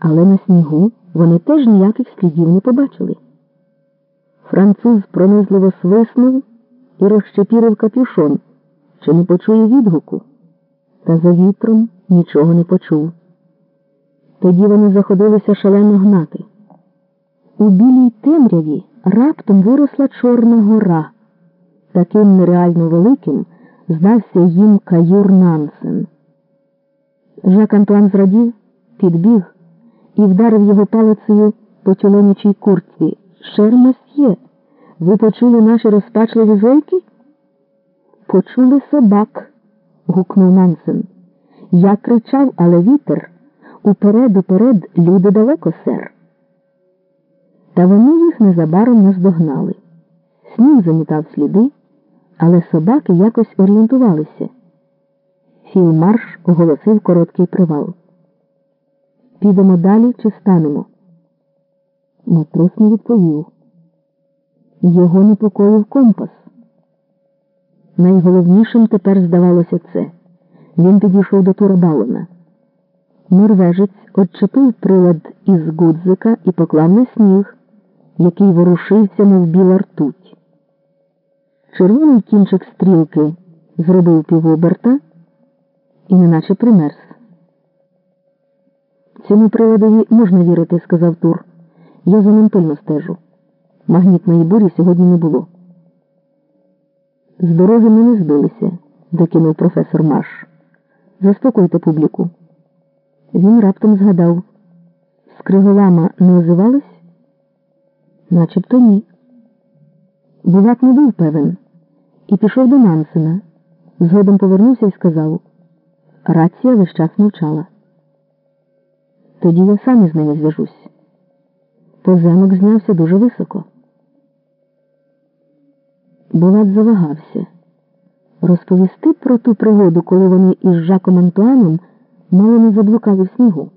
але на снігу вони теж ніяких слідів не побачили. Француз пронизливо свиснув і розчепірив капюшон, чи не почує відгуку, та за вітром нічого не почув. Тоді вони заходилися шалено гнати. У білій темряві раптом виросла Чорна гора. Таким нереально великим здався їм каюр Нансен. Жак Антуан зрадів, підбіг і вдарив його палицею по чолонячій куртці. Шермасьє, ви почули наші розпачливі зойки? Почули собак, гукнув Нансен. Я кричав, але вітер. Уперед, уперед, люди далеко, сер. Та вони їх незабаром наздогнали. Сніг замітав сліди, але собаки якось орієнтувалися. Філмарш оголосив короткий привал. Підемо далі чи станемо? Матрос не відповів. Його непокоїв компас. Найголовнішим тепер здавалося це. Він підійшов до Турбалона. Норвежець отчепив прилад із гудзика і поклав на сніг, який ворушився, мов біла ртуть. Червоний кінчик стрілки зробив півоберта і неначе примерз. Цьому приладові можна вірити, сказав Тур. Я за ним пильно стежу. Магнітної бурі сьогодні не було. З дороги ми не збилися, докинув професор Марш. Заспокойте публіку. Він раптом згадав. З Криголама не озивались? Начебто ні. Булат не був певен і пішов до Нансена. Згодом повернувся і сказав рація весь час мовчала. Тоді я сам із ними зв'яжусь. Поземок знявся дуже високо. Булат завагався. Розповісти про ту пригоду, коли вони із Жаком Антуаном мало не заблукали в снігу.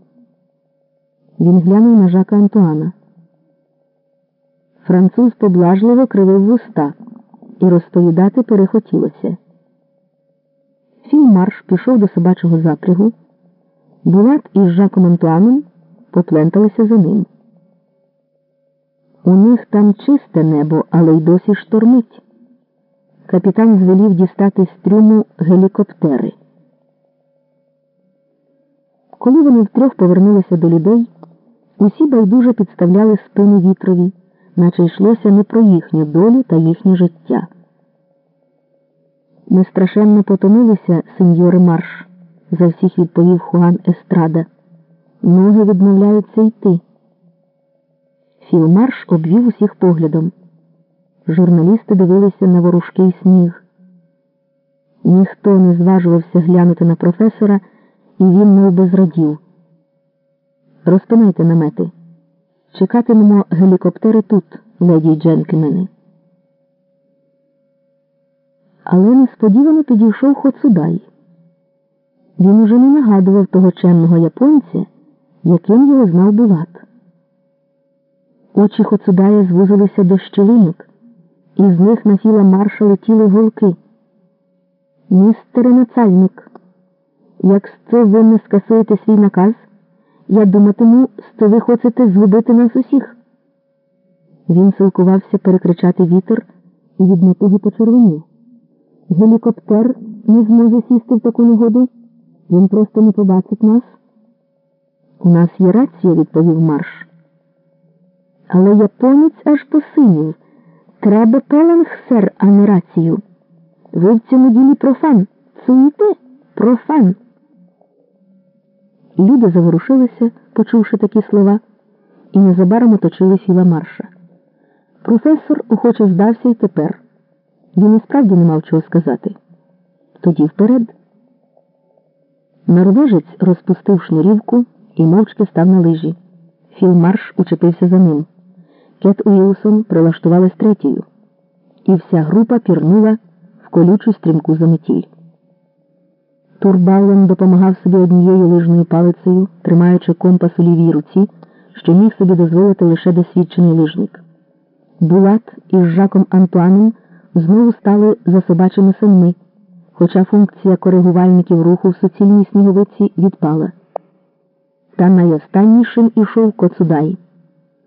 Він глянув на Жака Антуана. Француз поблажливо кривив вуста, і розповідати перехотілося. Фільмарш пішов до собачого запрягу. Булат із Жаком Антуаном попленталися за ним. У них там чисте небо, але й досі штормить. Капітан звелів дістати з трюму гелікоптери. Коли вони втрьох повернулися до людей, усі байдуже підставляли спини вітрові, наче йшлося не про їхню долю та їхнє життя. Ми страшенно потомилися, сеньори Марш, за всіх відповів Хуан Естрада. Ноги відмовляються йти. Філмарш обвів усіх поглядом. Журналісти дивилися на ворожкий сніг. Ніхто не зважувався глянути на професора, і він мов би зрадів. Розпинайте намети. Чекатимемо гелікоптери тут, леді й джентльмени. Але несподівано підійшов Хоцудай. Він уже не нагадував того чемного японця, яким його знав Булат. Очі Хоцудая звузилися до щелинок, і з них на філа марша летіли голки. Містере нацальник, як це ви не скасуєте свій наказ, я думатиму, що ви хочете згубити нас усіх. Він силкувався перекричати вітер і від натуги почервонів. Гелікоптер не зможе сісти в таку негоду. Він просто не побачить нас. У нас є рація, відповів марш. Але японець аж посинів. Треба пеленг, сер, а не рацію. Ви в цьому ділі профан. Цуєте? Профан. Люди заворушилися, почувши такі слова, і незабаром оточили філа марша. Професор охоче здався й тепер. Він і справді не мав чого сказати. Тоді вперед. Норвежець розпустив шнурівку і мовчки став на лижі. Філмарш учепився за ним. Кет Уілсон прилаштувалась третьою, і вся група пірнула в колючу стрімку заметіль. Турбаулен допомагав собі однією лижною палицею, тримаючи компас у лівій руці, що міг собі дозволити лише досвідчений лижник. Булат із Жаком Антуаном знову стали за собачими саньми, хоча функція коригувальників руху в суцільній сніговиці відпала. Та найостаннішим ішов Коцудай.